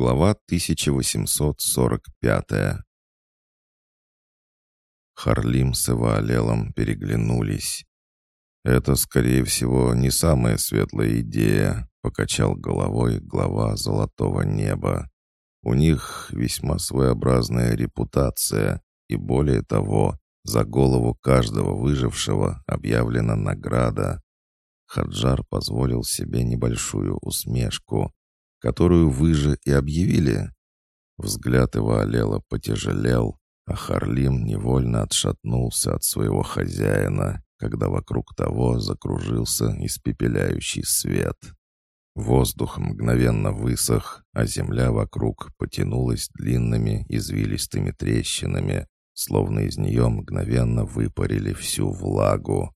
Глава 1845 Харлим с Эваалелом переглянулись. «Это, скорее всего, не самая светлая идея», — покачал головой глава «Золотого неба». «У них весьма своеобразная репутация, и более того, за голову каждого выжившего объявлена награда. Хаджар позволил себе небольшую усмешку, которую вы же и объявили. Взгляд его олела потяжелел, а Харлим невольно отшатнулся от своего хозяина, когда вокруг того закружился испепеляющий свет. Воздух мгновенно высох, а земля вокруг потянулась длинными извилистыми трещинами, словно из нее мгновенно выпарили всю влагу.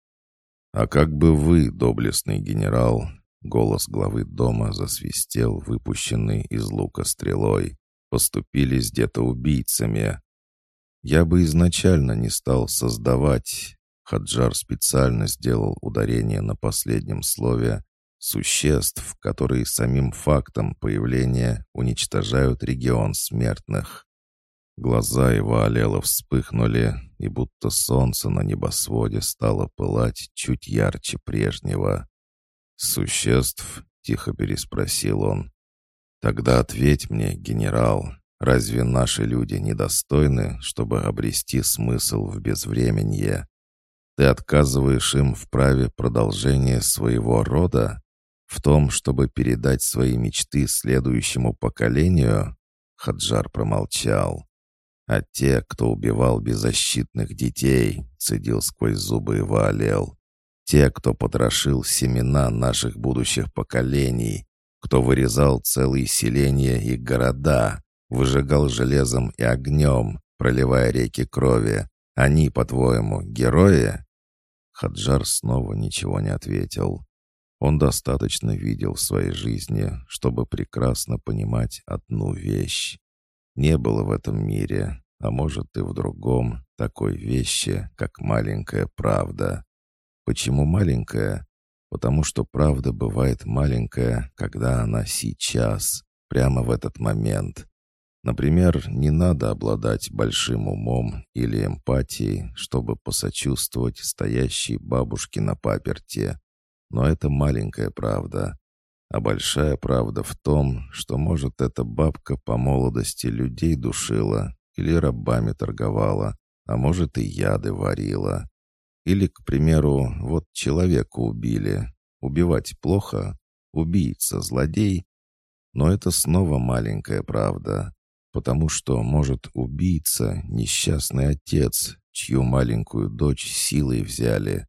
«А как бы вы, доблестный генерал...» Голос главы дома засвистел, выпущенный из лука стрелой. «Поступили с где-то убийцами. Я бы изначально не стал создавать...» Хаджар специально сделал ударение на последнем слове существ, которые самим фактом появления уничтожают регион смертных. Глаза его олело вспыхнули, и будто солнце на небосводе стало пылать чуть ярче прежнего. «Существ?» — тихо переспросил он. «Тогда ответь мне, генерал, разве наши люди недостойны, чтобы обрести смысл в безвременье? Ты отказываешь им в праве продолжения своего рода? В том, чтобы передать свои мечты следующему поколению?» Хаджар промолчал. А те, кто убивал беззащитных детей, цедил сквозь зубы и валел. Те, кто потрошил семена наших будущих поколений, кто вырезал целые селения и города, выжигал железом и огнем, проливая реки крови. Они, по-твоему, герои?» Хаджар снова ничего не ответил. Он достаточно видел в своей жизни, чтобы прекрасно понимать одну вещь. Не было в этом мире, а может и в другом, такой вещи, как маленькая правда. Почему маленькая? Потому что правда бывает маленькая, когда она сейчас, прямо в этот момент. Например, не надо обладать большим умом или эмпатией, чтобы посочувствовать стоящей бабушке на паперте. Но это маленькая правда. А большая правда в том, что, может, эта бабка по молодости людей душила или рабами торговала, а может, и яды варила. Или, к примеру, вот человека убили. Убивать плохо, убийца, злодей. Но это снова маленькая правда, потому что, может, убийца — несчастный отец, чью маленькую дочь силой взяли.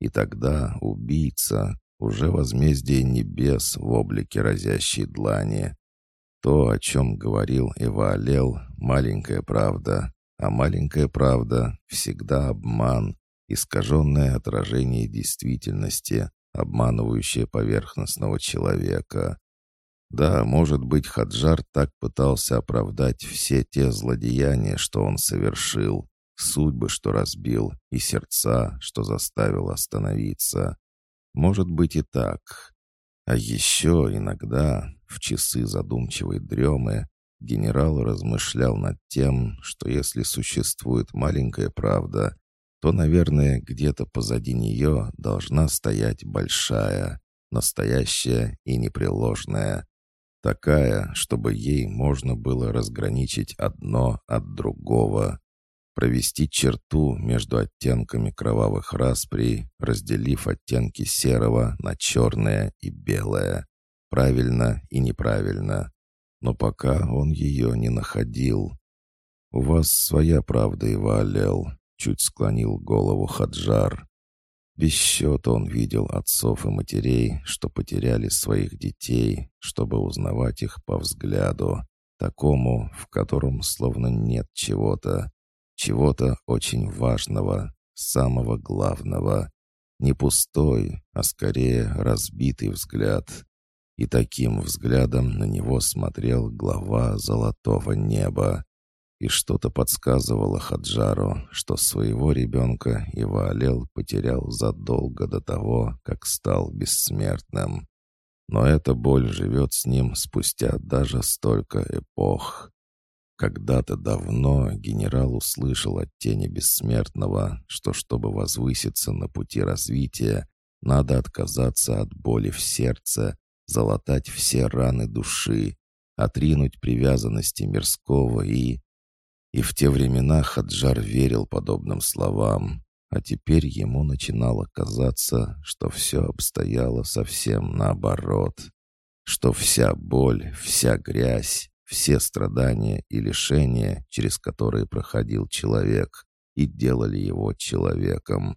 И тогда убийца уже возмездие небес в облике разящей длани. То, о чем говорил Эваалел, маленькая правда, а маленькая правда всегда обман, искаженное отражение действительности, обманывающее поверхностного человека. Да, может быть, Хаджар так пытался оправдать все те злодеяния, что он совершил, судьбы, что разбил, и сердца, что заставил остановиться. Может быть и так. А еще иногда, в часы задумчивой дремы, генерал размышлял над тем, что если существует маленькая правда, то, наверное, где-то позади нее должна стоять большая, настоящая и непреложная. Такая, чтобы ей можно было разграничить одно от другого провести черту между оттенками кровавых расприй, разделив оттенки серого на черное и белое. Правильно и неправильно. Но пока он ее не находил. «У вас своя правда, Ивалел», — чуть склонил голову Хаджар. Без счета он видел отцов и матерей, что потеряли своих детей, чтобы узнавать их по взгляду, такому, в котором словно нет чего-то, чего-то очень важного, самого главного. Не пустой, а скорее разбитый взгляд. И таким взглядом на него смотрел глава золотого неба. И что-то подсказывало Хаджару, что своего ребенка Иваалел потерял задолго до того, как стал бессмертным. но эта боль живет с ним спустя даже столько эпох. Когда-то давно генерал услышал от тени бессмертного, что чтобы возвыситься на пути развития, надо отказаться от боли в сердце, залатать все раны души, отринуть привязанности мирского и... И в те времена Хаджар верил подобным словам, а теперь ему начинало казаться, что все обстояло совсем наоборот, что вся боль, вся грязь, все страдания и лишения, через которые проходил человек, и делали его человеком,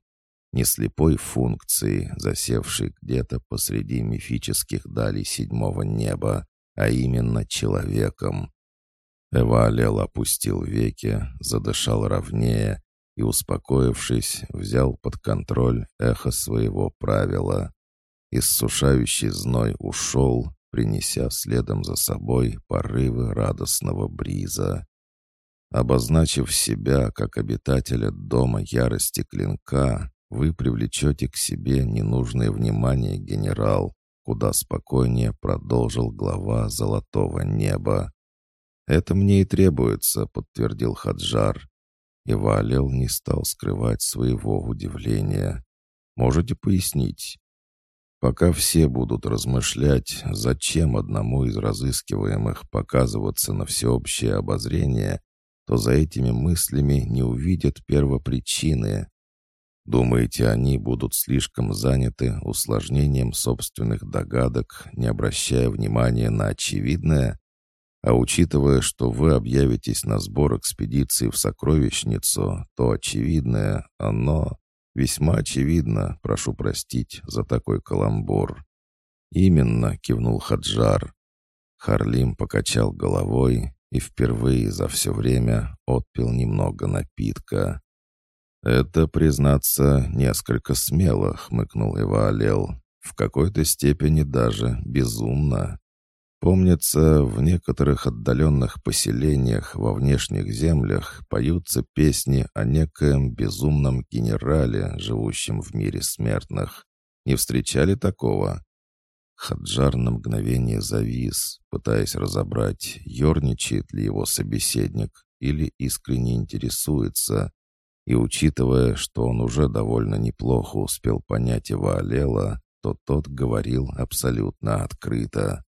не слепой функцией, засевшей где-то посреди мифических далей седьмого неба, а именно человеком. Эвалел опустил веки, задышал ровнее и, успокоившись, взял под контроль эхо своего правила. Иссушающий зной ушел, принеся следом за собой порывы радостного бриза. Обозначив себя как обитателя дома ярости клинка, вы привлечете к себе ненужное внимание, генерал, куда спокойнее продолжил глава золотого неба. «Это мне и требуется», — подтвердил Хаджар. И Валел не стал скрывать своего удивления. «Можете пояснить?» Пока все будут размышлять, зачем одному из разыскиваемых показываться на всеобщее обозрение, то за этими мыслями не увидят первопричины. Думаете, они будут слишком заняты усложнением собственных догадок, не обращая внимания на очевидное? А учитывая, что вы объявитесь на сбор экспедиции в сокровищницу, то очевидное, оно... «Весьма очевидно, прошу простить за такой каламбур». «Именно», — кивнул Хаджар. Харлим покачал головой и впервые за все время отпил немного напитка. «Это, признаться, несколько смело», — хмыкнул Иваалел. «В какой-то степени даже безумно. Помнится, в некоторых отдаленных поселениях во внешних землях поются песни о некоем безумном генерале, живущем в мире смертных. Не встречали такого?» Хаджар на мгновение завис, пытаясь разобрать, ерничает ли его собеседник или искренне интересуется, и учитывая, что он уже довольно неплохо успел понять его Алела, то тот говорил абсолютно открыто.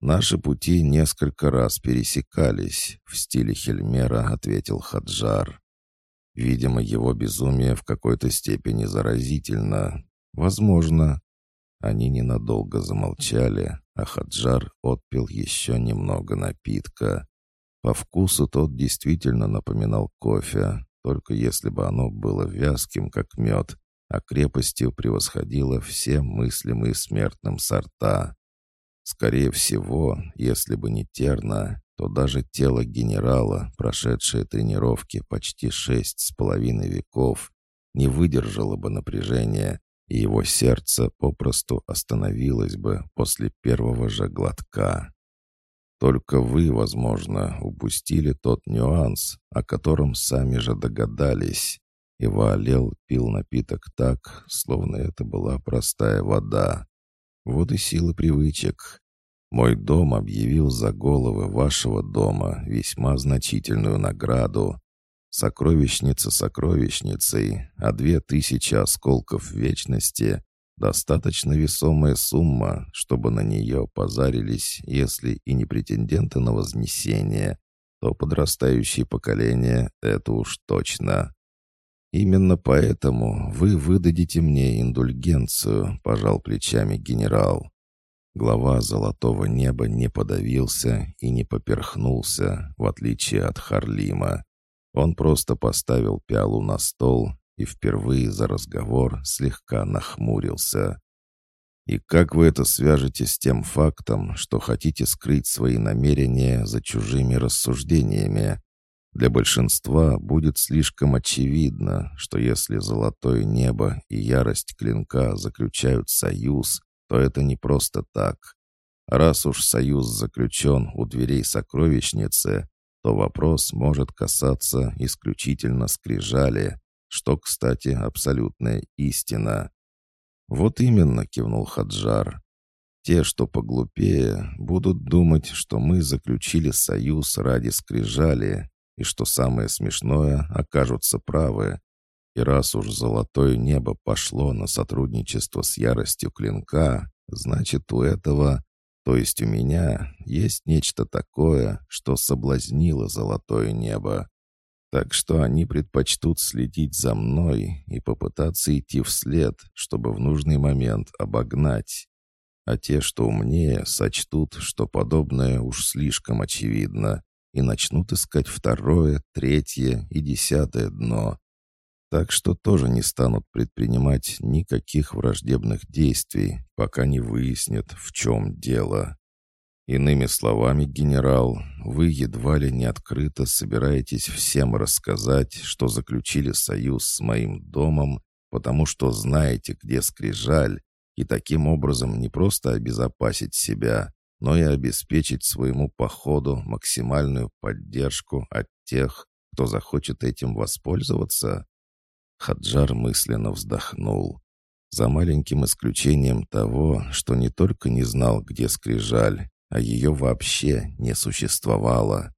«Наши пути несколько раз пересекались», — в стиле Хельмера ответил Хаджар. «Видимо, его безумие в какой-то степени заразительно. Возможно». Они ненадолго замолчали, а Хаджар отпил еще немного напитка. По вкусу тот действительно напоминал кофе, только если бы оно было вязким, как мед, а крепостью превосходило все мыслимые смертным сорта. Скорее всего, если бы не Терна, то даже тело генерала, прошедшее тренировки почти шесть с половиной веков, не выдержало бы напряжения, и его сердце попросту остановилось бы после первого же глотка. Только вы, возможно, упустили тот нюанс, о котором сами же догадались. И Ваалел пил напиток так, словно это была простая вода. Вот и сила привычек. Мой дом объявил за головы вашего дома весьма значительную награду. Сокровищница сокровищницей, а две тысячи осколков вечности Достаточно весомая сумма, чтобы на нее позарились, если и не претенденты на вознесение, то подрастающее поколение — это уж точно. Именно поэтому вы выдадите мне индульгенцию, пожал плечами генерал. Глава золотого неба не подавился и не поперхнулся, в отличие от Харлима. Он просто поставил пиалу на стол и впервые за разговор слегка нахмурился. «И как вы это свяжете с тем фактом, что хотите скрыть свои намерения за чужими рассуждениями? Для большинства будет слишком очевидно, что если золотое небо и ярость клинка заключают союз, то это не просто так. Раз уж союз заключен у дверей сокровищницы, то вопрос может касаться исключительно скрижали, что, кстати, абсолютная истина. «Вот именно», — кивнул Хаджар. Те, что поглупее, будут думать, что мы заключили союз ради скрижали, и что самое смешное, окажутся правы. И раз уж золотое небо пошло на сотрудничество с яростью клинка, значит, у этого, то есть у меня, есть нечто такое, что соблазнило золотое небо. Так что они предпочтут следить за мной и попытаться идти вслед, чтобы в нужный момент обогнать. А те, что умнее, сочтут, что подобное уж слишком очевидно, и начнут искать второе, третье и десятое дно. Так что тоже не станут предпринимать никаких враждебных действий, пока не выяснят, в чем дело. Иными словами, генерал, вы едва ли не открыто собираетесь всем рассказать, что заключили союз с моим домом, потому что знаете, где скрижаль, и таким образом не просто обезопасить себя, но и обеспечить своему походу максимальную поддержку от тех, кто захочет этим воспользоваться? Хаджар мысленно вздохнул. За маленьким исключением того, что не только не знал, где скрижаль, а ее вообще не существовало.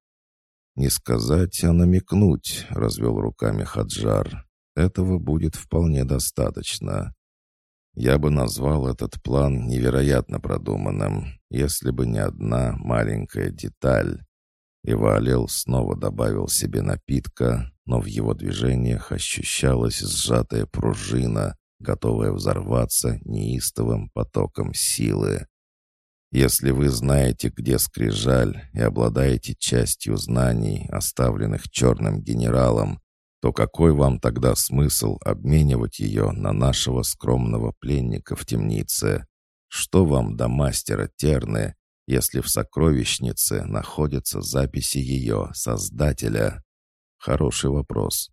«Не сказать, а намекнуть», — развел руками Хаджар. «Этого будет вполне достаточно. Я бы назвал этот план невероятно продуманным, если бы не одна маленькая деталь». Ивалел снова добавил себе напитка, но в его движениях ощущалась сжатая пружина, готовая взорваться неистовым потоком силы. Если вы знаете, где скрижаль, и обладаете частью знаний, оставленных черным генералом, то какой вам тогда смысл обменивать ее на нашего скромного пленника в темнице? Что вам до мастера Терны, если в сокровищнице находятся записи ее создателя? Хороший вопрос.